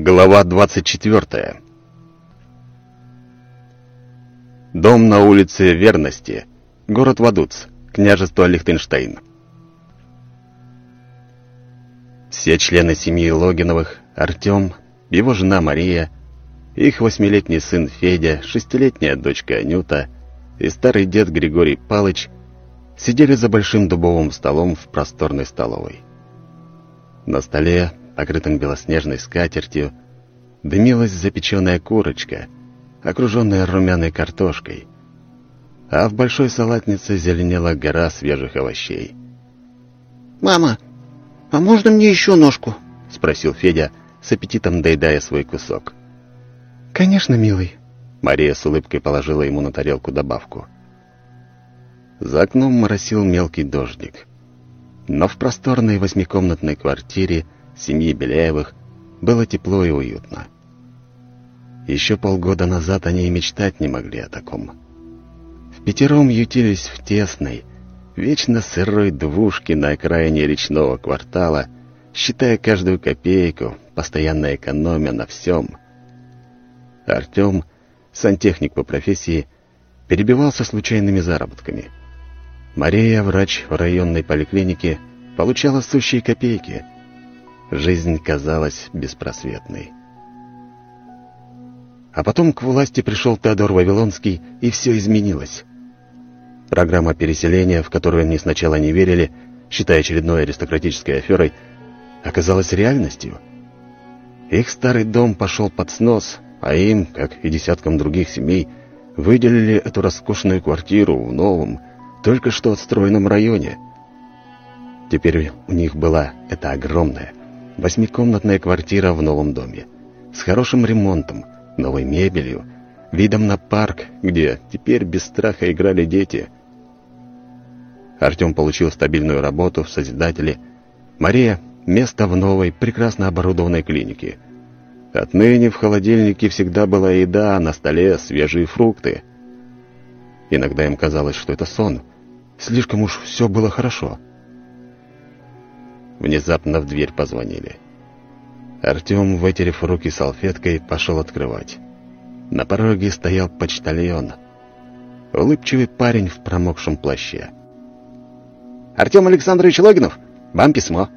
Глава 24 Дом на улице Верности, город Вадуц, княжество Лихтенштейн. Все члены семьи Логиновых, Артем, его жена Мария, их восьмилетний сын Федя, шестилетняя дочка Анюта и старый дед Григорий Палыч сидели за большим дубовым столом в просторной столовой. На столе покрытым белоснежной скатертью, дымилась запеченная курочка, окруженная румяной картошкой, а в большой салатнице зеленела гора свежих овощей. «Мама, а можно мне еще ножку?» — спросил Федя, с аппетитом доедая свой кусок. «Конечно, милый». Мария с улыбкой положила ему на тарелку добавку. За окном моросил мелкий дождик. Но в просторной восьмикомнатной квартире — семьи Беляевых было тепло и уютно. Еще полгода назад они и мечтать не могли о таком. В пятером ютились в тесной, вечно сырой двушке на окраине речного квартала, считая каждую копейку, постоянно экономя на всем. Артем, сантехник по профессии, перебивался случайными заработками. Мария, врач в районной поликлинике, получала сущие копейки — Жизнь казалась беспросветной. А потом к власти пришел Теодор Вавилонский, и все изменилось. Программа переселения, в которую они сначала не верили, считая очередной аристократической аферой, оказалась реальностью. Их старый дом пошел под снос, а им, как и десяткам других семей, выделили эту роскошную квартиру в новом, только что отстроенном районе. Теперь у них была эта огромная, Восьмикомнатная квартира в новом доме. С хорошим ремонтом, новой мебелью, видом на парк, где теперь без страха играли дети. Артем получил стабильную работу в Созидателе. Мария — место в новой, прекрасно оборудованной клинике. Отныне в холодильнике всегда была еда, а на столе свежие фрукты. Иногда им казалось, что это сон. Слишком уж все было хорошо. — Внезапно в дверь позвонили. Артем, вытерев руки салфеткой, пошел открывать. На пороге стоял почтальон. Улыбчивый парень в промокшем плаще. «Артем Александрович Логинов, вам письмо».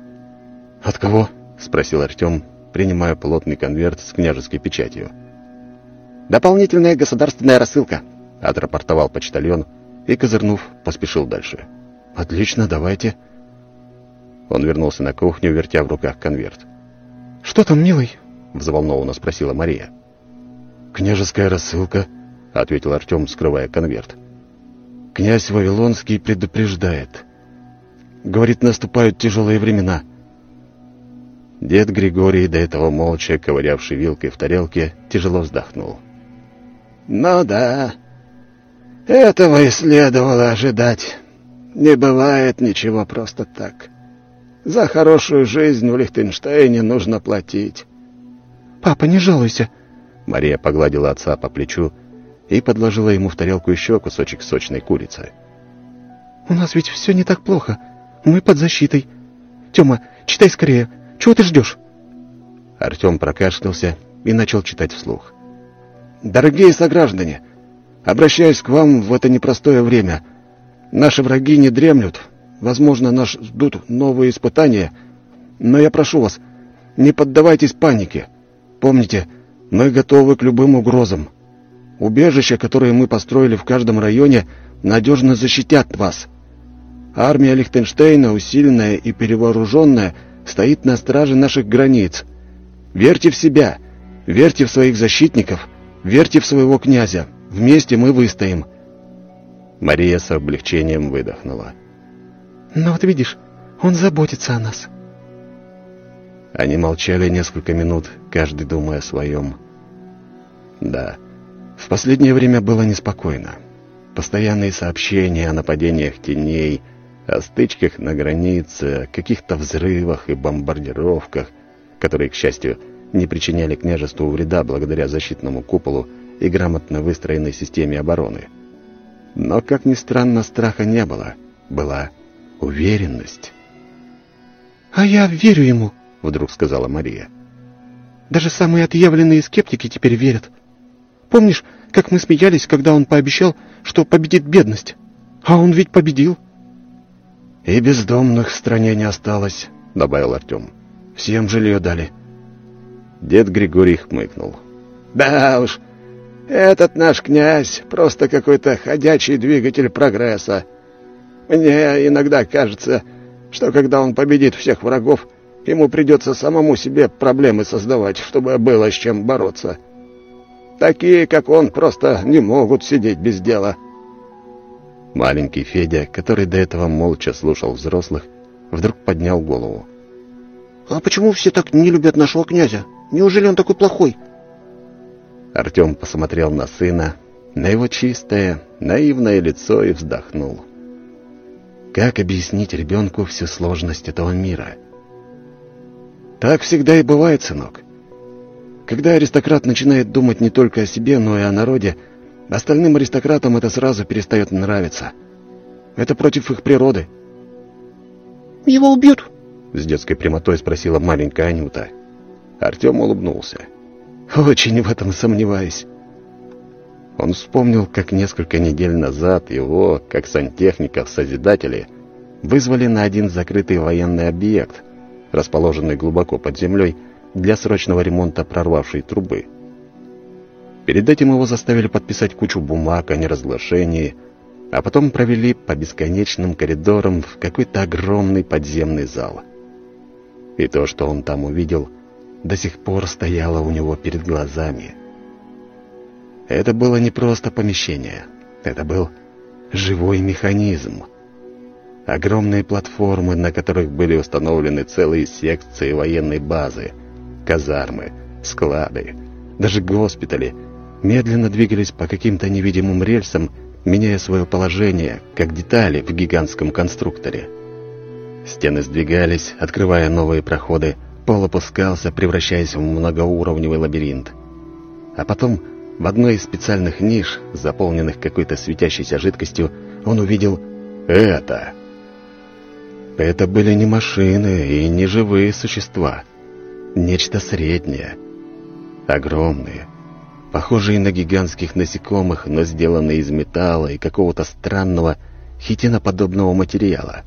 «От кого?» — спросил Артем, принимая плотный конверт с княжеской печатью. «Дополнительная государственная рассылка», — отрапортовал почтальон и, козырнув, поспешил дальше. «Отлично, давайте». Он вернулся на кухню, вертя в руках конверт. «Что там, милый?» — взволнованно спросила Мария. «Княжеская рассылка», — ответил Артем, скрывая конверт. «Князь Вавилонский предупреждает. Говорит, наступают тяжелые времена». Дед Григорий, до этого молча ковырявший вилкой в тарелке, тяжело вздохнул. «Ну да, этого и следовало ожидать. Не бывает ничего просто так. За хорошую жизнь в Лихтенштейне нужно платить. «Папа, не жалуйся!» Мария погладила отца по плечу и подложила ему в тарелку еще кусочек сочной курицы. «У нас ведь все не так плохо. Мы под защитой. Тёма, читай скорее. Чего ты ждешь?» Артем прокашлялся и начал читать вслух. «Дорогие сограждане, обращаюсь к вам в это непростое время. Наши враги не дремлют, Возможно, нас ждут новые испытания, но я прошу вас, не поддавайтесь панике. Помните, мы готовы к любым угрозам. Убежища, которые мы построили в каждом районе, надежно защитят вас. Армия Лихтенштейна, усиленная и перевооруженная, стоит на страже наших границ. Верьте в себя, верьте в своих защитников, верьте в своего князя. Вместе мы выстоим». Мария с облегчением выдохнула. Но вот видишь, он заботится о нас. Они молчали несколько минут, каждый думая о своем. Да, в последнее время было неспокойно. Постоянные сообщения о нападениях теней, о стычках на границе, о каких-то взрывах и бомбардировках, которые, к счастью, не причиняли княжеству вреда благодаря защитному куполу и грамотно выстроенной системе обороны. Но, как ни странно, страха не было. Была уверенность. «А я верю ему», — вдруг сказала Мария. Даже самые отъявленные скептики теперь верят. Помнишь, как мы смеялись, когда он пообещал, что победит бедность? А он ведь победил. «И бездомных в стране не осталось», — добавил Артем. «Всем жилье дали». Дед Григорий хмыкнул. «Да уж, этот наш князь просто какой-то ходячий двигатель прогресса. Мне иногда кажется, что когда он победит всех врагов, ему придется самому себе проблемы создавать, чтобы было с чем бороться. Такие, как он, просто не могут сидеть без дела». Маленький Федя, который до этого молча слушал взрослых, вдруг поднял голову. «А почему все так не любят нашего князя? Неужели он такой плохой?» Артем посмотрел на сына, на его чистое, наивное лицо и вздохнул. Как объяснить ребенку всю сложность этого мира? Так всегда и бывает, сынок. Когда аристократ начинает думать не только о себе, но и о народе, Остальным аристократам это сразу перестает нравиться. Это против их природы. «Его убьют?» — с детской прямотой спросила маленькая Анюта. Артем улыбнулся. «Очень в этом сомневаюсь». Он вспомнил, как несколько недель назад его, как сантехника в Созидателе, вызвали на один закрытый военный объект, расположенный глубоко под землей, для срочного ремонта прорвавшей трубы. Перед этим его заставили подписать кучу бумаг о неразглашении, а потом провели по бесконечным коридорам в какой-то огромный подземный зал. И то, что он там увидел, до сих пор стояло у него перед глазами. Это было не просто помещение, это был живой механизм. Огромные платформы, на которых были установлены целые секции военной базы, казармы, склады, даже госпитали — медленно двигались по каким-то невидимым рельсам, меняя свое положение, как детали в гигантском конструкторе. Стены сдвигались, открывая новые проходы, пол опускался, превращаясь в многоуровневый лабиринт. А потом в одной из специальных ниш, заполненных какой-то светящейся жидкостью, он увидел это. Это были не машины и не живые существа. Нечто среднее. Огромные, похожие на гигантских насекомых, но сделанные из металла и какого-то странного хитиноподобного материала.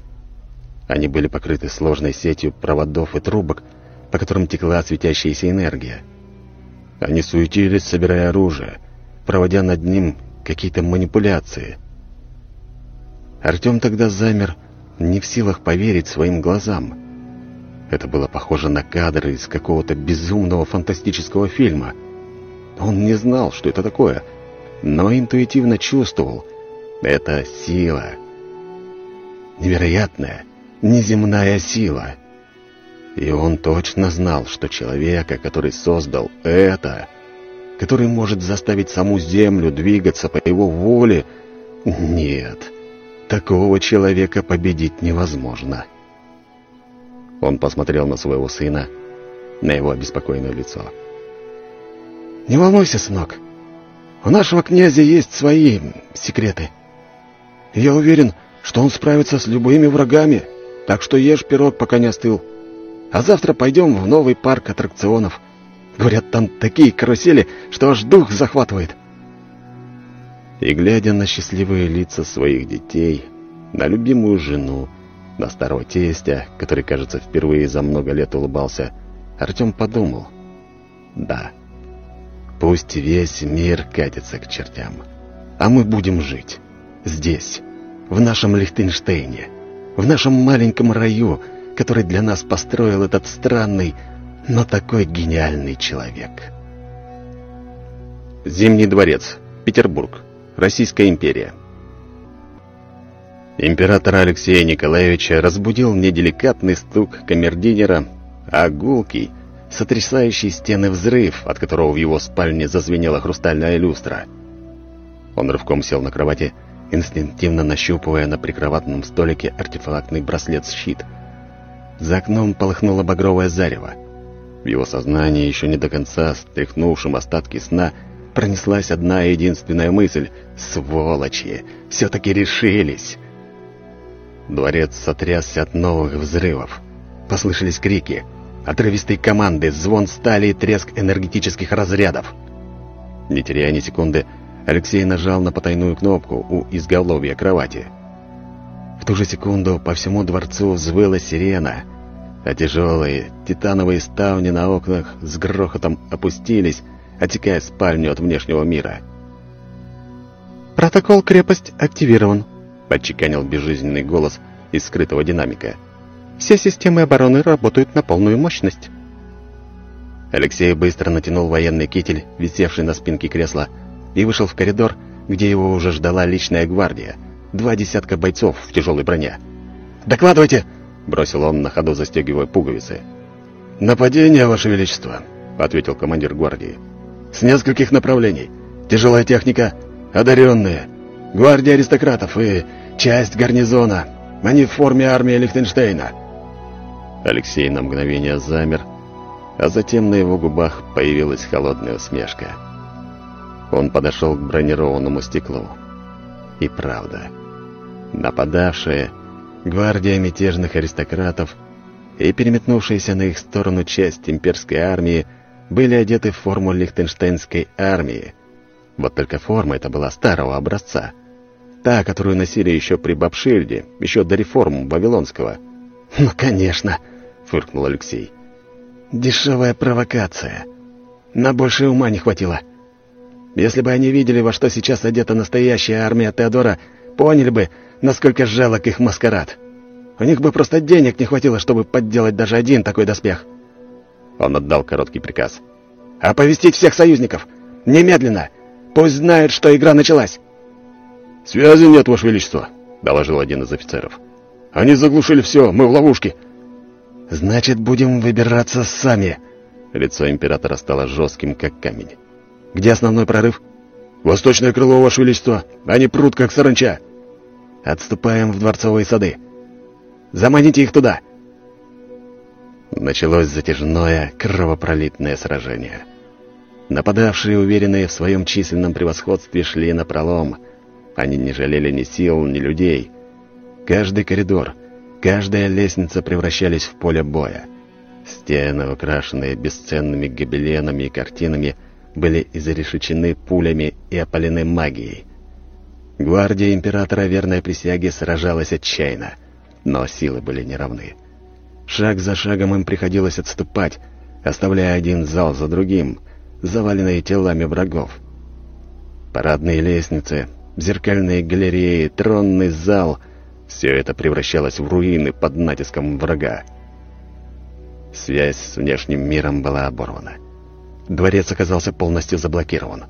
Они были покрыты сложной сетью проводов и трубок, по которым текла светящаяся энергия. Они суетились, собирая оружие, проводя над ним какие-то манипуляции. Артем тогда замер, не в силах поверить своим глазам. Это было похоже на кадры из какого-то безумного фантастического фильма — он не знал, что это такое, но интуитивно чувствовал. Это сила. Невероятная, неземная сила. И он точно знал, что человека, который создал это, который может заставить саму Землю двигаться по его воле, нет, такого человека победить невозможно. Он посмотрел на своего сына, на его обеспокоенное лицо. — «Не волнуйся, сынок. У нашего князя есть свои секреты. Я уверен, что он справится с любыми врагами, так что ешь пирог, пока не остыл. А завтра пойдем в новый парк аттракционов. Говорят, там такие карусели, что аж дух захватывает». И глядя на счастливые лица своих детей, на любимую жену, на старого тестя, который, кажется, впервые за много лет улыбался, Артем подумал. «Да». Пусть весь мир катится к чертям. А мы будем жить. Здесь, в нашем Лихтенштейне, в нашем маленьком раю, который для нас построил этот странный, но такой гениальный человек. Зимний дворец, Петербург, Российская империя. Императора Алексея Николаевича разбудил не деликатный стук камердинера, а гулкий, сотрясающий стены взрыв, от которого в его спальне зазвенела хрустальная люстра. Он рывком сел на кровати, инстинктивно нащупывая на прикроватном столике артефактный браслет-щит. За окном полыхнуло багровое зарево. В его сознании, еще не до конца стряхнувшим остатки сна, пронеслась одна единственная мысль «Сволочи! Все-таки решились!» Дворец сотрясся от новых взрывов. Послышались крики — Отрывистые команды, звон стали и треск энергетических разрядов. Не теряя ни секунды, Алексей нажал на потайную кнопку у изголовья кровати. В ту же секунду по всему дворцу взвыла сирена, а тяжелые титановые ставни на окнах с грохотом опустились, отсекая спальню от внешнего мира. «Протокол крепость активирован», — подчеканил безжизненный голос из скрытого динамика. «Все системы обороны работают на полную мощность». Алексей быстро натянул военный китель, висевший на спинке кресла, и вышел в коридор, где его уже ждала личная гвардия, два десятка бойцов в тяжелой броне. «Докладывайте!» — бросил он на ходу, застегивая пуговицы. «Нападение, Ваше Величество», — ответил командир гвардии. «С нескольких направлений. Тяжелая техника, одаренные, гвардия аристократов и часть гарнизона. Они в форме армии Лихтенштейна». Алексей на мгновение замер, а затем на его губах появилась холодная усмешка. Он подошел к бронированному стеклу. И правда, нападавшие гвардия мятежных аристократов и переметнувшаяся на их сторону часть имперской армии были одеты в форму лихтенштейнской армии. Вот только форма эта была старого образца. Та, которую носили еще при Бабшильде, еще до реформ Вавилонского. «Ну, конечно!» — фыркнул Алексей. «Дешевая провокация. На больше ума не хватило. Если бы они видели, во что сейчас одета настоящая армия Теодора, поняли бы, насколько жалок их маскарад. У них бы просто денег не хватило, чтобы подделать даже один такой доспех. Он отдал короткий приказ. «Оповестить всех союзников! Немедленно! Пусть знают, что игра началась!» «Связи нет, Ваше Величество», — доложил один из офицеров. «Они заглушили все, мы в ловушке». «Значит, будем выбираться сами». Лицо императора стало жестким, как камень. «Где основной прорыв?» «Восточное крыло, Ваше Величество! Они прут, как саранча!» Отступаем в дворцовые сады. Заманите их туда!» Началось затяжное, кровопролитное сражение. Нападавшие, уверенные в своем численном превосходстве, шли на пролом. Они не жалели ни сил, ни людей. Каждый коридор, каждая лестница превращались в поле боя. Стены, украшенные бесценными гобеленами и картинами, были изрешечены пулями и опалены магией. Гвардия императора верной присяги сражалась отчаянно, но силы были неравны. Шаг за шагом им приходилось отступать, оставляя один зал за другим, заваленные телами врагов. Парадные лестницы, зеркальные галереи, тронный зал — все это превращалось в руины под натиском врага. Связь с внешним миром была оборвана. Дворец оказался полностью заблокирован.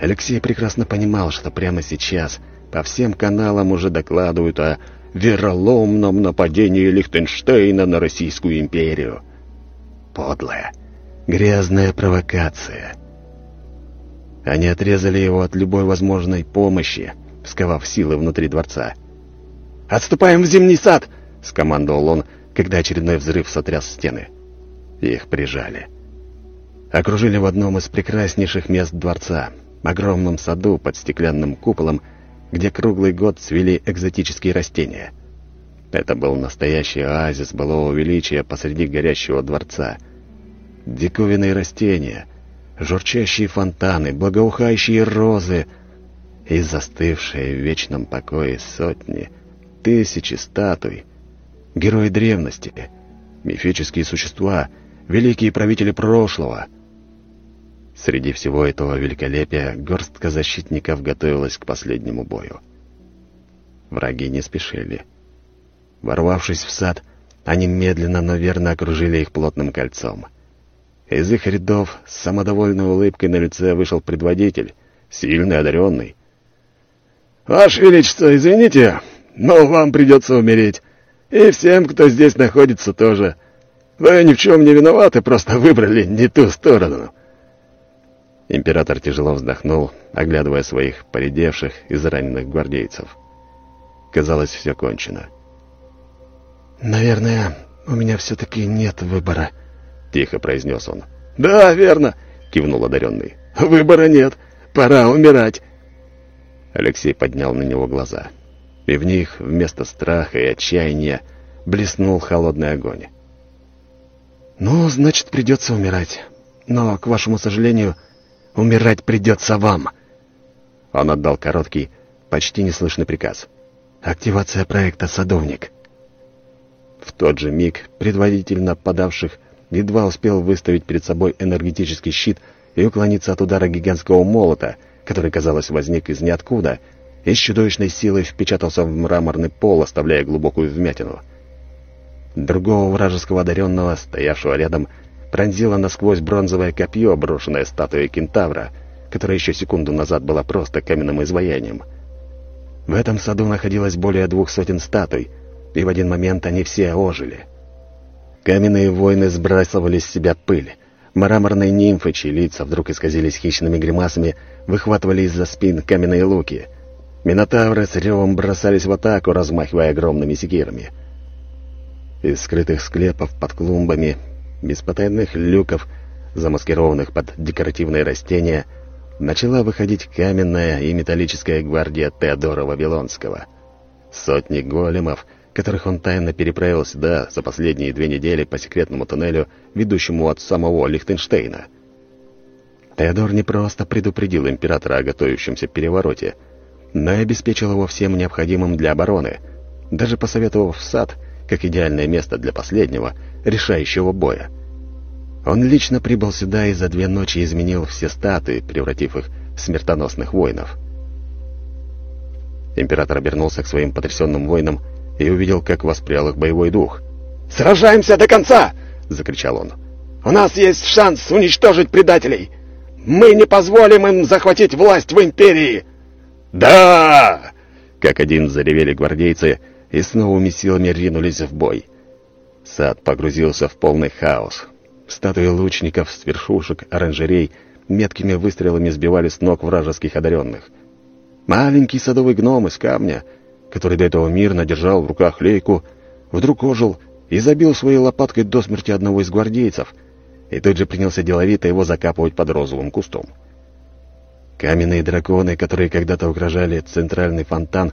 Алексей прекрасно понимал, что прямо сейчас по всем каналам уже докладывают о вероломном нападении Лихтенштейна на Российскую империю. Подлая, грязная провокация. Они отрезали его от любой возможной помощи, сковав силы внутри дворца. «Отступаем в зимний сад!» — скомандовал он, когда очередной взрыв сотряс стены. Их прижали. Окружили в одном из прекраснейших мест дворца — огромном саду под стеклянным куполом, где круглый год цвели экзотические растения. Это был настоящий оазис былого величия посреди горящего дворца. Диковинные растения, журчащие фонтаны, благоухающие розы и застывшие в вечном покое сотни, тысячи статуй, герои древности, мифические существа, великие правители прошлого — Среди всего этого великолепия горстка защитников готовилась к последнему бою. Враги не спешили. Ворвавшись в сад, они медленно, но верно окружили их плотным кольцом. Из их рядов с самодовольной улыбкой на лице вышел предводитель, сильный, одаренный. «Ваше Величество, извините, но вам придется умереть. И всем, кто здесь находится, тоже. Вы ни в чем не виноваты, просто выбрали не ту сторону». Император тяжело вздохнул, оглядывая своих поредевших, израненных гвардейцев. Казалось, все кончено. «Наверное, у меня все-таки нет выбора», — тихо произнес он. «Да, верно», — кивнул одаренный. «Выбора нет. Пора умирать». Алексей поднял на него глаза, и в них вместо страха и отчаяния блеснул холодный огонь. «Ну, значит, придется умирать. Но, к вашему сожалению, умирать придется вам». Он отдал короткий, почти неслышный приказ. «Активация проекта «Садовник». В тот же миг предводитель нападавших едва успел выставить перед собой энергетический щит и уклониться от удара гигантского молота, который, казалось, возник из ниоткуда, и с чудовищной силой впечатался в мраморный пол, оставляя глубокую вмятину. Другого вражеского одаренного, стоявшего рядом, пронзило насквозь бронзовое копье, брошенное статуей кентавра, которая еще секунду назад была просто каменным изваянием. В этом саду находилось более двух сотен статуй, и в один момент они все ожили. Каменные воины сбрасывали с себя пыль. Мраморные нимфы, чьи лица вдруг исказились хищными гримасами, выхватывали из-за спин каменные луки. Минотавры с ревом бросались в атаку, размахивая огромными секирами. Из скрытых склепов под клумбами, без потайных люков, замаскированных под декоративные растения, начала выходить каменная и металлическая гвардия Теодора Вавилонского. Сотни големов — которых он тайно переправил сюда за последние две недели по секретному туннелю, ведущему от самого Лихтенштейна. Теодор не просто предупредил императора о готовящемся перевороте, но и обеспечил его всем необходимым для обороны, даже посоветовав сад как идеальное место для последнего, решающего боя. Он лично прибыл сюда и за две ночи изменил все статы, превратив их в смертоносных воинов. Император обернулся к своим потрясенным воинам и увидел, как воспрял их боевой дух. «Сражаемся до конца!» — закричал он. «У нас есть шанс уничтожить предателей! Мы не позволим им захватить власть в Империи!» «Да!» — как один заревели гвардейцы и с новыми силами ринулись в бой. Сад погрузился в полный хаос. Статуи лучников с вершушек оранжерей меткими выстрелами сбивали с ног вражеских одаренных. Маленький садовый гном из камня — который до этого мирно держал в руках лейку, вдруг ожил и забил своей лопаткой до смерти одного из гвардейцев, и тут же принялся деловито его закапывать под розовым кустом. Каменные драконы, которые когда-то угрожали центральный фонтан,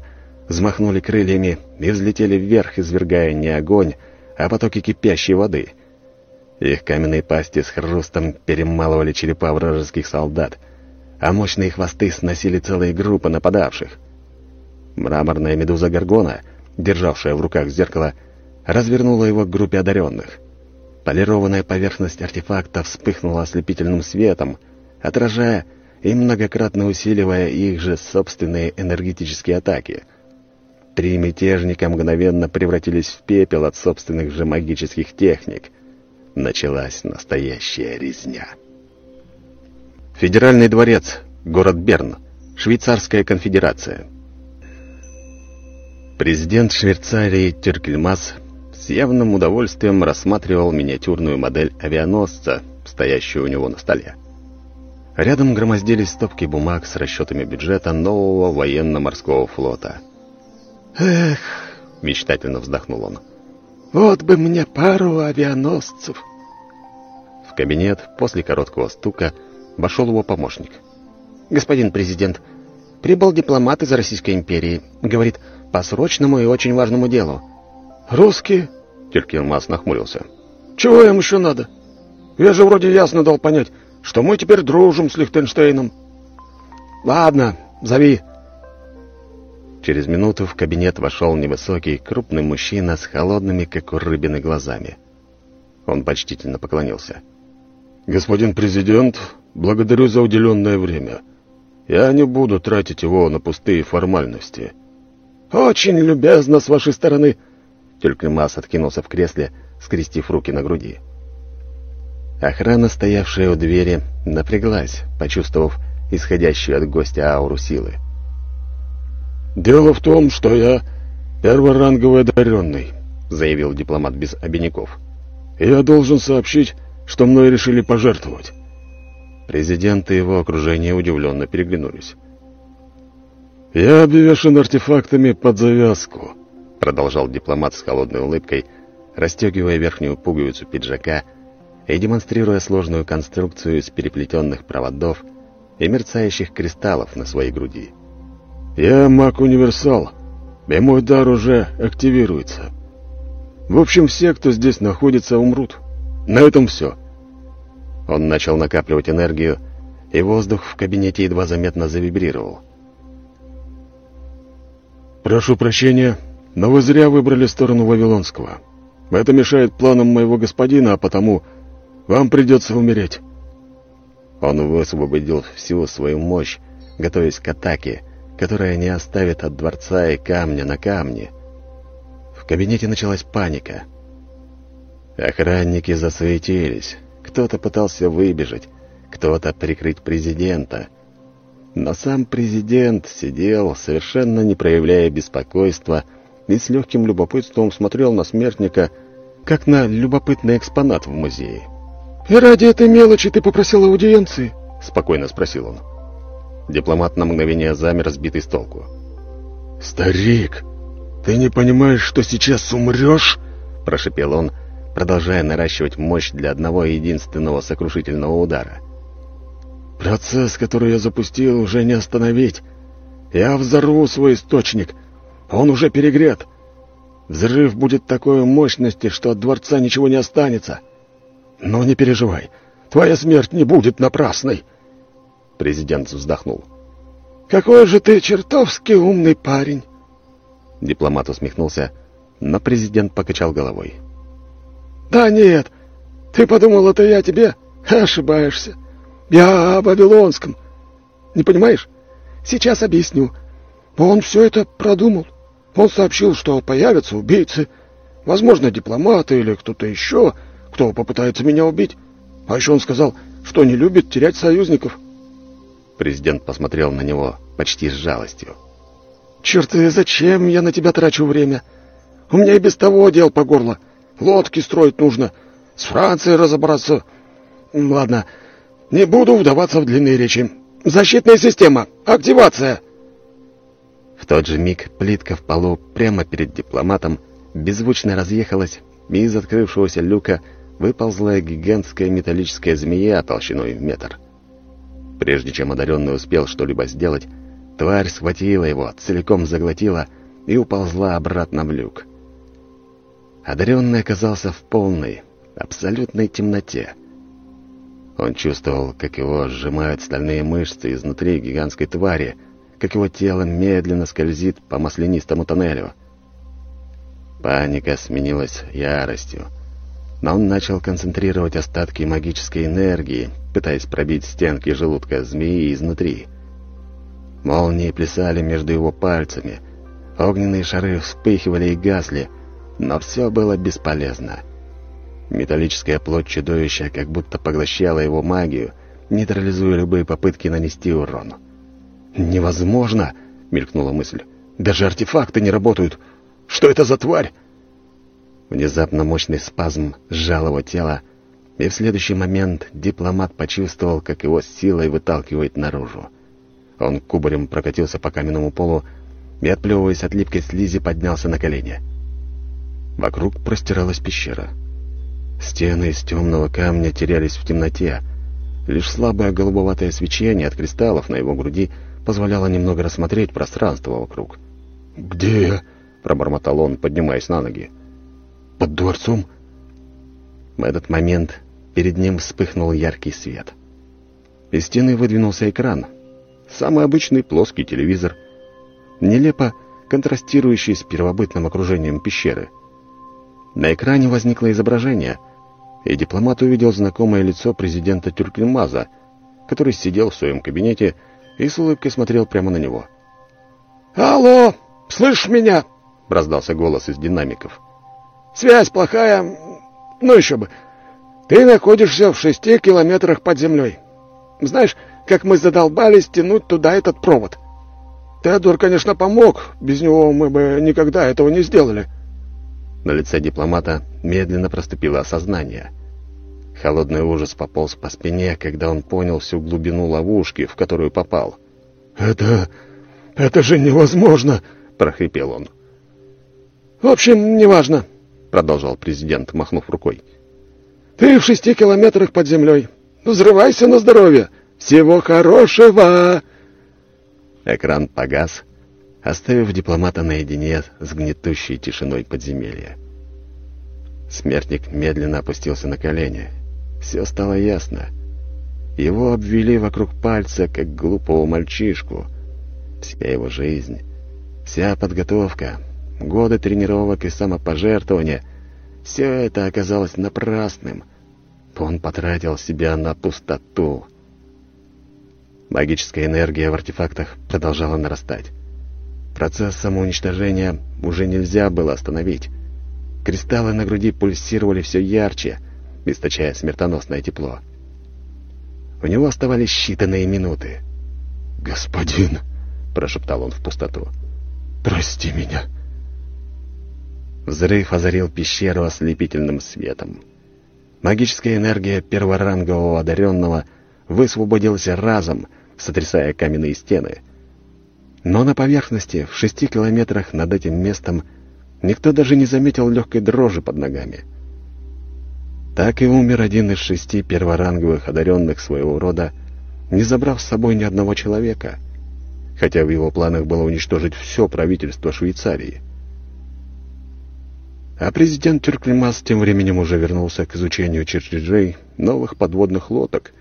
взмахнули крыльями и взлетели вверх, извергая не огонь, а потоки кипящей воды. Их каменные пасти с хрустом перемалывали черепа вражеских солдат, а мощные хвосты сносили целые группы нападавших. Мраморная медуза Гаргона, державшая в руках зеркало, развернула его к группе одаренных. Полированная поверхность артефакта вспыхнула ослепительным светом, отражая и многократно усиливая их же собственные энергетические атаки. Три мятежника мгновенно превратились в пепел от собственных же магических техник. Началась настоящая резня. Федеральный дворец, город Берн, Швейцарская конфедерация. Президент Швейцарии Тюркельмас с явным удовольствием рассматривал миниатюрную модель авианосца, стоящую у него на столе. Рядом громоздились стопки бумаг с расчетами бюджета нового военно-морского флота. «Эх!» — мечтательно вздохнул он. «Вот бы мне пару авианосцев!» В кабинет после короткого стука вошел его помощник. «Господин президент, прибыл дипломат из Российской империи. Говорит, по срочному и очень важному делу». «Русские?» — Теркилмас нахмурился. «Чего им еще надо? Я же вроде ясно дал понять, что мы теперь дружим с Лихтенштейном». «Ладно, зови». Через минуту в кабинет вошел невысокий, крупный мужчина с холодными, как у рыбины, глазами. Он почтительно поклонился. «Господин президент, благодарю за уделенное время. Я не буду тратить его на пустые формальности». «Очень любезно с вашей стороны!» Тюлькремас откинулся в кресле, скрестив руки на груди. Охрана, стоявшая у двери, напряглась, почувствовав исходящую от гостя ауру силы. «Дело в том, что я перворанговый одаренный», — заявил дипломат без обиняков. «Я должен сообщить, что мной решили пожертвовать». Президент и его окружение удивленно переглянулись. «Я обвешан артефактами под завязку», — продолжал дипломат с холодной улыбкой, расстегивая верхнюю пуговицу пиджака и демонстрируя сложную конструкцию из переплетенных проводов и мерцающих кристаллов на своей груди. «Я маг-универсал, и мой дар уже активируется. В общем, все, кто здесь находится, умрут. На этом все». Он начал накапливать энергию, и воздух в кабинете едва заметно завибрировал. «Прошу прощения, но вы зря выбрали сторону Вавилонского. Это мешает планам моего господина, а потому вам придется умереть». Он высвободил всю свою мощь, готовясь к атаке, которая не оставит от дворца и камня на камне. В кабинете началась паника. Охранники засуетились. Кто-то пытался выбежать, кто-то прикрыть президента. Но сам президент сидел, совершенно не проявляя беспокойства, и с легким любопытством смотрел на смертника, как на любопытный экспонат в музее. «И ради этой мелочи ты попросил аудиенции?» — спокойно спросил он. Дипломат на мгновение замер, сбитый с толку. «Старик, ты не понимаешь, что сейчас умрешь?» — прошепел он, продолжая наращивать мощь для одного единственного сокрушительного удара. «Процесс, который я запустил, уже не остановить. Я взорву свой источник. Он уже перегрет. Взрыв будет такой мощности, что от дворца ничего не останется. Но не переживай, твоя смерть не будет напрасной». Президент вздохнул. «Какой же ты чертовски умный парень!» Дипломат усмехнулся, но президент покачал головой. «Да нет, ты подумал, это я тебе? Ошибаешься. Я о Вавилонском. Не понимаешь? Сейчас объясню. Он все это продумал. Он сообщил, что появятся убийцы, возможно, дипломаты или кто-то еще, кто попытается меня убить. А еще он сказал, что не любит терять союзников. Президент посмотрел на него почти с жалостью. «Черт, зачем я на тебя трачу время? У меня и без того дел по горло. Лодки строить нужно, с Францией разобраться. Ладно, не буду вдаваться в длинные речи. Защитная система, активация!» В тот же миг плитка в полу прямо перед дипломатом беззвучно разъехалась, и из открывшегося люка выползла гигантская металлическая змея толщиной в метр. Прежде чем одаренный успел что-либо сделать, тварь схватила его, целиком заглотила и уползла обратно в люк. Одаренный оказался в полной, абсолютной темноте. Он чувствовал, как его сжимают стальные мышцы изнутри гигантской твари, как его тело медленно скользит по маслянистому тоннелю. Паника сменилась яростью но он начал концентрировать остатки магической энергии, пытаясь пробить стенки желудка змеи изнутри. Молнии плясали между его пальцами, огненные шары вспыхивали и гасли, но все было бесполезно. Металлическая плоть чудовища как будто поглощала его магию, нейтрализуя любые попытки нанести урон. «Невозможно!» — мелькнула мысль. «Даже артефакты не работают! Что это за тварь?» Внезапно мощный спазм сжал его тело, и в следующий момент дипломат почувствовал, как его силой выталкивает наружу. Он кубарем прокатился по каменному полу и, отплевываясь от липкой слизи, поднялся на колени. Вокруг простиралась пещера. Стены из темного камня терялись в темноте. Лишь слабое голубоватое свечение от кристаллов на его груди позволяло немного рассмотреть пространство вокруг. «Где я?» — пробормотал он, поднимаясь на ноги под дворцом?» В этот момент перед ним вспыхнул яркий свет. Из стены выдвинулся экран. Самый обычный плоский телевизор, нелепо контрастирующий с первобытным окружением пещеры. На экране возникло изображение, и дипломат увидел знакомое лицо президента Тюркельмаза, который сидел в своем кабинете и с улыбкой смотрел прямо на него. «Алло, слышишь меня?» — раздался голос из динамиков. Связь плохая, ну еще бы. Ты находишься в шести километрах под землей. Знаешь, как мы задолбались тянуть туда этот провод. Теодор, конечно, помог. Без него мы бы никогда этого не сделали. На лице дипломата медленно проступило осознание. Холодный ужас пополз по спине, когда он понял всю глубину ловушки, в которую попал. «Это... это же невозможно!» — прохрипел он. «В общем, неважно. — продолжал президент, махнув рукой. «Ты в шести километрах под землей. Взрывайся на здоровье! Всего хорошего!» Экран погас, оставив дипломата наедине с гнетущей тишиной подземелья. Смертник медленно опустился на колени. Все стало ясно. Его обвели вокруг пальца, как глупого мальчишку. Вся его жизнь, вся подготовка, годы тренировок и самопожертвования — все это оказалось напрасным. Он потратил себя на пустоту. Магическая энергия в артефактах продолжала нарастать. Процесс самоуничтожения уже нельзя было остановить. Кристаллы на груди пульсировали все ярче, источая смертоносное тепло. У него оставались считанные минуты. «Господин!» — прошептал он в пустоту. «Прости меня!» Взрыв озарил пещеру ослепительным светом. Магическая энергия перворангового одаренного высвободилась разом, сотрясая каменные стены. Но на поверхности, в шести километрах над этим местом, никто даже не заметил легкой дрожи под ногами. Так и умер один из шести перворанговых одаренных своего рода, не забрав с собой ни одного человека, хотя в его планах было уничтожить все правительство Швейцарии. А президент Тюрклимас тем временем уже вернулся к изучению чертежей новых подводных лодок,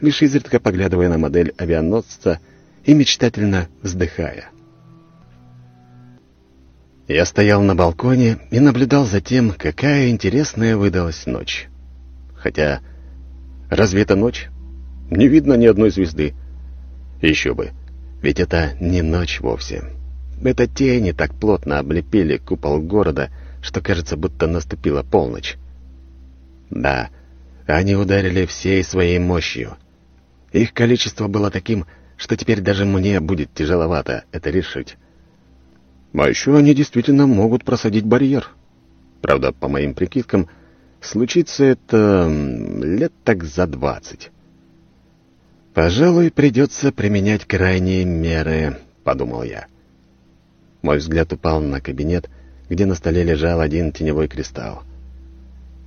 лишь изредка поглядывая на модель авианосца — и мечтательно вздыхая. Я стоял на балконе и наблюдал за тем, какая интересная выдалась ночь. Хотя, разве это ночь? Не видно ни одной звезды. Еще бы, ведь это не ночь вовсе. Это тени так плотно облепили купол города, что кажется, будто наступила полночь. Да, они ударили всей своей мощью. Их количество было таким, что теперь даже мне будет тяжеловато это решить. А еще они действительно могут просадить барьер. Правда, по моим прикидкам, случится это лет так за двадцать. «Пожалуй, придется применять крайние меры», — подумал я. Мой взгляд упал на кабинет, где на столе лежал один теневой кристалл.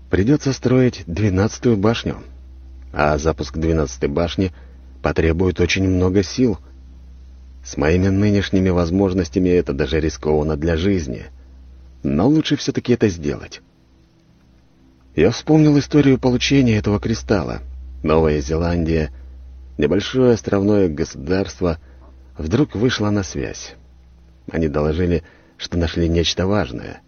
Придется строить двенадцатую башню, а запуск двенадцатой башни — потребует очень много сил. С моими нынешними возможностями это даже рискованно для жизни. Но лучше все-таки это сделать. Я вспомнил историю получения этого кристалла. Новая Зеландия, небольшое островное государство, вдруг вышло на связь. Они доложили, что нашли нечто важное.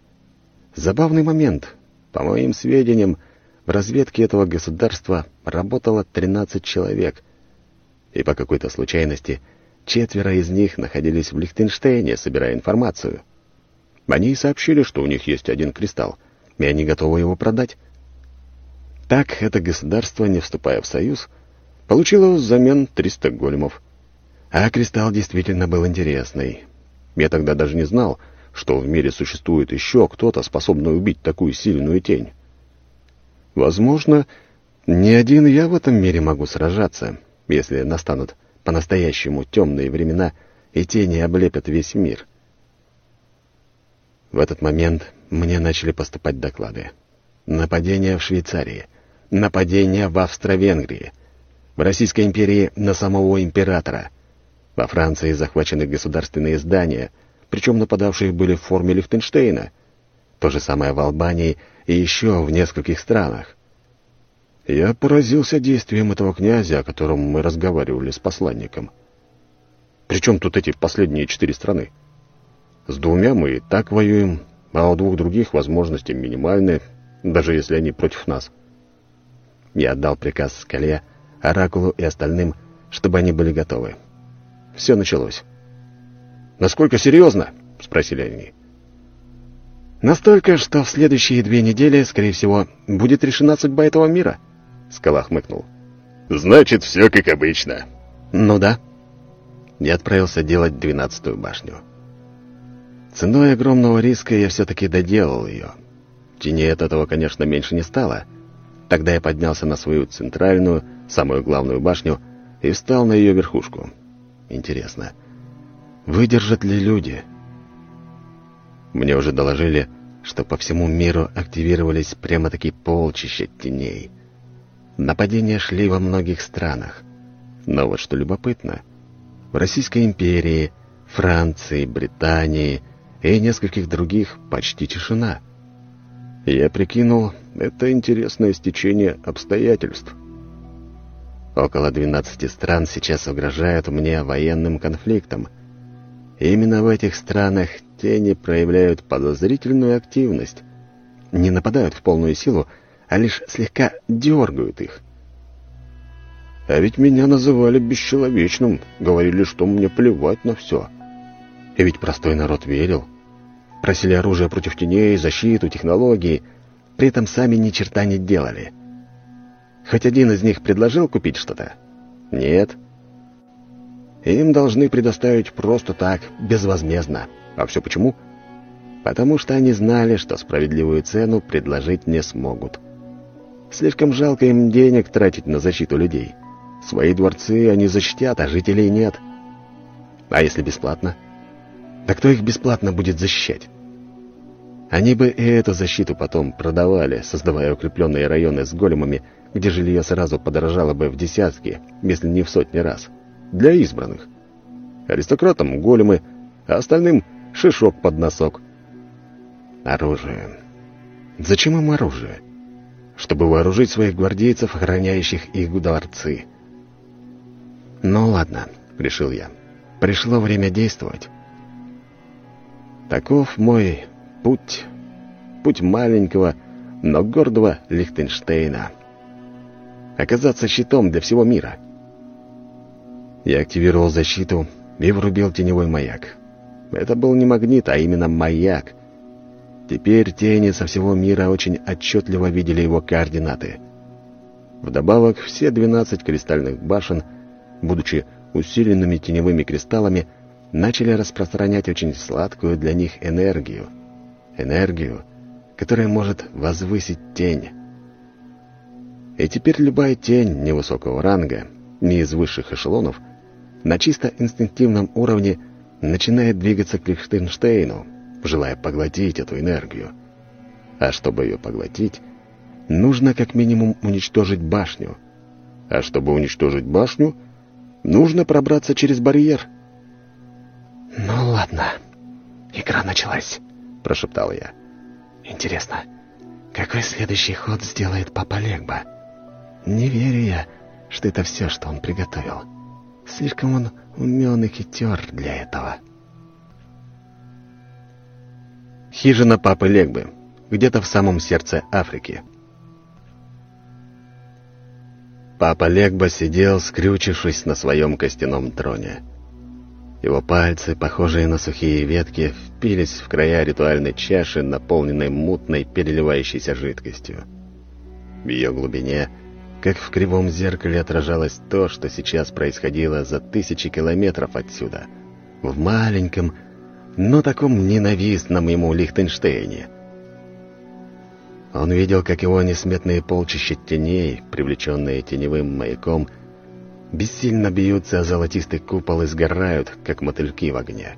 Забавный момент. По моим сведениям, в разведке этого государства работало 13 человек — и по какой-то случайности четверо из них находились в Лихтенштейне, собирая информацию. Они сообщили, что у них есть один кристалл, и они готовы его продать. Так это государство, не вступая в союз, получило взамен 300 големов. А кристалл действительно был интересный. Я тогда даже не знал, что в мире существует еще кто-то, способный убить такую сильную тень. Возможно, не один я в этом мире могу сражаться, если настанут по-настоящему темные времена, и тени облепят весь мир. В этот момент мне начали поступать доклады. Нападение в Швейцарии, нападение в Австро-Венгрии, в Российской империи на самого императора. Во Франции захвачены государственные здания, причем нападавшие были в форме Лихтенштейна. То же самое в Албании и еще в нескольких странах. Я поразился действием этого князя, о котором мы разговаривали с посланником. Причем тут эти последние четыре страны? С двумя мы и так воюем, а у двух других возможности минимальны, даже если они против нас. Я отдал приказ Скале, Оракулу и остальным, чтобы они были готовы. Все началось. «Насколько серьезно?» — спросили они. «Настолько, что в следующие две недели, скорее всего, будет решена судьба этого мира», Скала хмыкнул. «Значит, все как обычно». «Ну да». Я отправился делать двенадцатую башню. Ценой огромного риска я все-таки доделал ее. Теней от этого, конечно, меньше не стало. Тогда я поднялся на свою центральную, самую главную башню и встал на ее верхушку. Интересно, выдержат ли люди? Мне уже доложили, что по всему миру активировались прямо-таки полчища теней — Нападения шли во многих странах. Но вот что любопытно, в Российской империи, Франции, Британии и нескольких других почти тишина. Я прикинул, это интересное стечение обстоятельств. Около 12 стран сейчас угрожают мне военным конфликтом. Именно в этих странах тени проявляют подозрительную активность. Не нападают в полную силу, а лишь слегка дергают их. А ведь меня называли бесчеловечным, говорили, что мне плевать на все. И ведь простой народ верил. Просили оружие против теней, защиту, технологии, при этом сами ни черта не делали. Хоть один из них предложил купить что-то? Нет. Им должны предоставить просто так, безвозмездно. А все почему? Потому что они знали, что справедливую цену предложить не смогут. Слишком жалко им денег тратить на защиту людей. Свои дворцы они защитят, а жителей нет. А если бесплатно? Да кто их бесплатно будет защищать? Они бы и эту защиту потом продавали, создавая укрепленные районы с големами, где жилье сразу подорожало бы в десятки, если не в сотни раз. Для избранных. Аристократам големы, а остальным шишок под носок. Оружие. Зачем им оружие? Чтобы вооружить своих гвардейцев, охраняющих их дворцы. «Ну ладно», — решил я. «Пришло время действовать». Таков мой путь. Путь маленького, но гордого Лихтенштейна. Оказаться щитом для всего мира. Я активировал защиту и врубил теневой маяк. Это был не магнит, а именно маяк. Теперь тени со всего мира очень отчетливо видели его координаты. Вдобавок, все 12 кристальных башен — будучи усиленными теневыми кристаллами, начали распространять очень сладкую для них энергию. Энергию, которая может возвысить тень. И теперь любая тень невысокого ранга, не из высших эшелонов, на чисто инстинктивном уровне начинает двигаться к Лихтенштейну, желая поглотить эту энергию. А чтобы ее поглотить, нужно как минимум уничтожить башню. А чтобы уничтожить башню — Нужно пробраться через барьер. «Ну ладно, игра началась», — прошептал я. «Интересно, какой следующий ход сделает Папа Легба? Не верю я, что это все, что он приготовил. Слишком он умен и хитер для этого». Хижина Папы Легбы, где-то в самом сердце Африки. Папа Легба сидел, скрючившись на своем костяном троне. Его пальцы, похожие на сухие ветки, впились в края ритуальной чаши, наполненной мутной, переливающейся жидкостью. В ее глубине, как в кривом зеркале, отражалось то, что сейчас происходило за тысячи километров отсюда, в маленьком, но таком ненавистном ему Лихтенштейне — он видел, как его несметные полчища теней, привлеченные теневым маяком, бессильно бьются о золотистый купол и сгорают, как мотыльки в огне.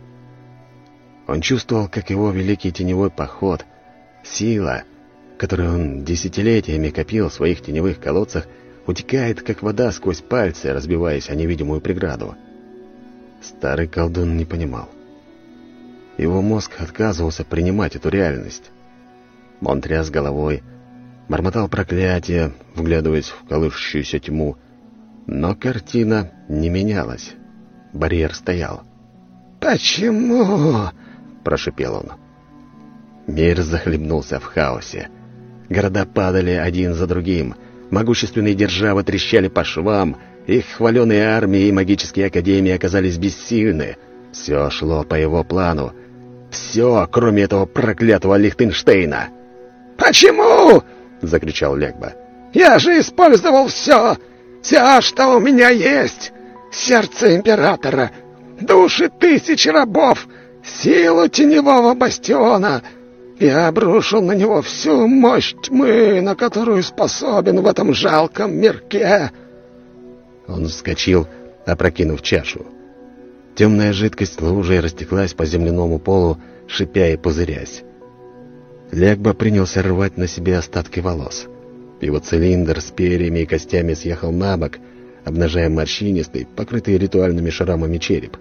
Он чувствовал, как его великий теневой поход, сила, которую он десятилетиями копил в своих теневых колодцах, утекает, как вода сквозь пальцы, разбиваясь о невидимую преграду. Старый колдун не понимал. Его мозг отказывался принимать эту реальность. Он тряс головой, бормотал проклятие, вглядываясь в колышущуюся тьму. Но картина не менялась. Барьер стоял. «Почему?» — прошипел он. Мир захлебнулся в хаосе. Города падали один за другим. Могущественные державы трещали по швам. Их хваленые армии и магические академии оказались бессильны. Все шло по его плану. Все, кроме этого проклятого Лихтенштейна. «Почему?» — закричал Легба. «Я же использовал все! Все, что у меня есть! Сердце Императора, души тысяч рабов, силу теневого бастиона!» Я обрушил на него всю мощь тьмы, на которую способен в этом жалком мирке. Он вскочил, опрокинув чашу. Темная жидкость лужей растеклась по земляному полу, шипя и пузырясь. Легба принялся рвать на себе остатки волос. Его цилиндр с перьями и костями съехал на бок, обнажая морщинистый, покрытый ритуальными шрамами череп.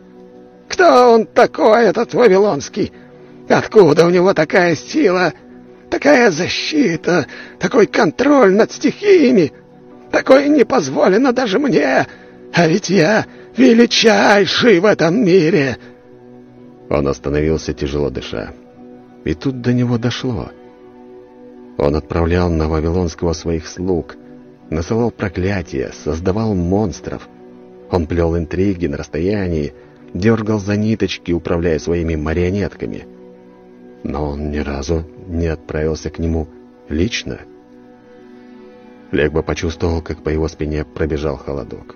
«Кто он такой, этот Вавилонский? Откуда у него такая сила? такая защита, такой контроль над стихиями. Такое не позволено даже мне, а ведь я величайший в этом мире!» Он остановился, тяжело дыша. И тут до него дошло. Он отправлял на Вавилонского своих слуг, насылал проклятия, создавал монстров. Он плел интриги на расстоянии, дергал за ниточки, управляя своими марионетками. Но он ни разу не отправился к нему лично. Легба почувствовал, как по его спине пробежал холодок.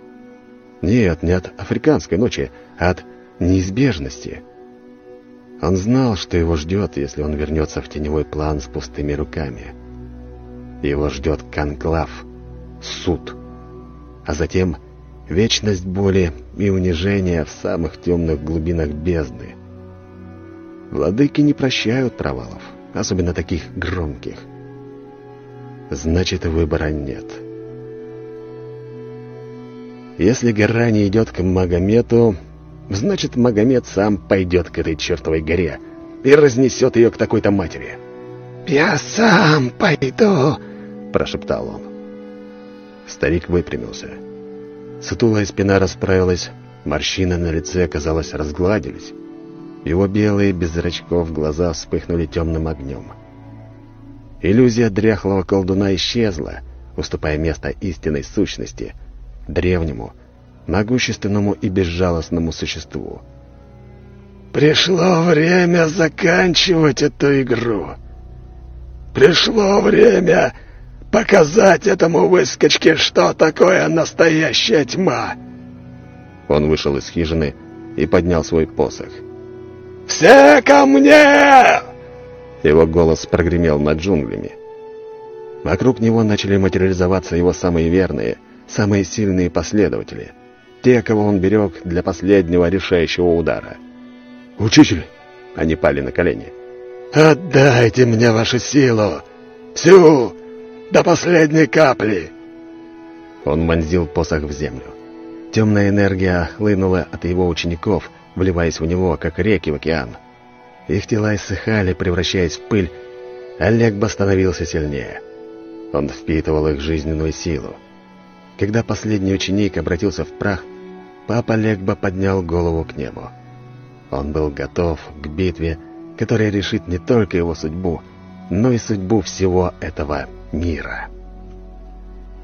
Нет, не от африканской ночи, а от неизбежности. Он знал, что его ждет, если он вернется в теневой план с пустыми руками. Его ждет конклав, суд, а затем вечность боли и унижения в самых темных глубинах бездны. Владыки не прощают провалов, особенно таких громких. Значит, выбора нет. Если гора не идет к Магомету, значит, Магомед сам пойдет к этой чертовой горе и разнесет ее к такой-то матери. «Я сам пойду», — прошептал он. Старик выпрямился. Сутулая спина расправилась, морщины на лице, казалось, разгладились. Его белые, без зрачков, глаза вспыхнули темным огнем. Иллюзия дряхлого колдуна исчезла, уступая место истинной сущности, древнему, могущественному и безжалостному существу. «Пришло время заканчивать эту игру. Пришло время показать этому выскочке, что такое настоящая тьма!» Он вышел из хижины и поднял свой посох. «Все ко мне!» Его голос прогремел над джунглями. Вокруг него начали материализоваться его самые верные, самые сильные последователи. Те, кого он берег для последнего решающего удара. «Учитель!» Они пали на колени. «Отдайте мне вашу силу! Всю! До последней капли!» Он вонзил посох в землю. Темная энергия хлынула от его учеников, вливаясь в него, как реки в океан. Их тела иссыхали, превращаясь в пыль, а Легба становился сильнее. Он впитывал их жизненную силу. Когда последний ученик обратился в прах, папа Легба поднял голову к небу. Он был готов к битве, которая решит не только его судьбу, но и судьбу всего этого мира.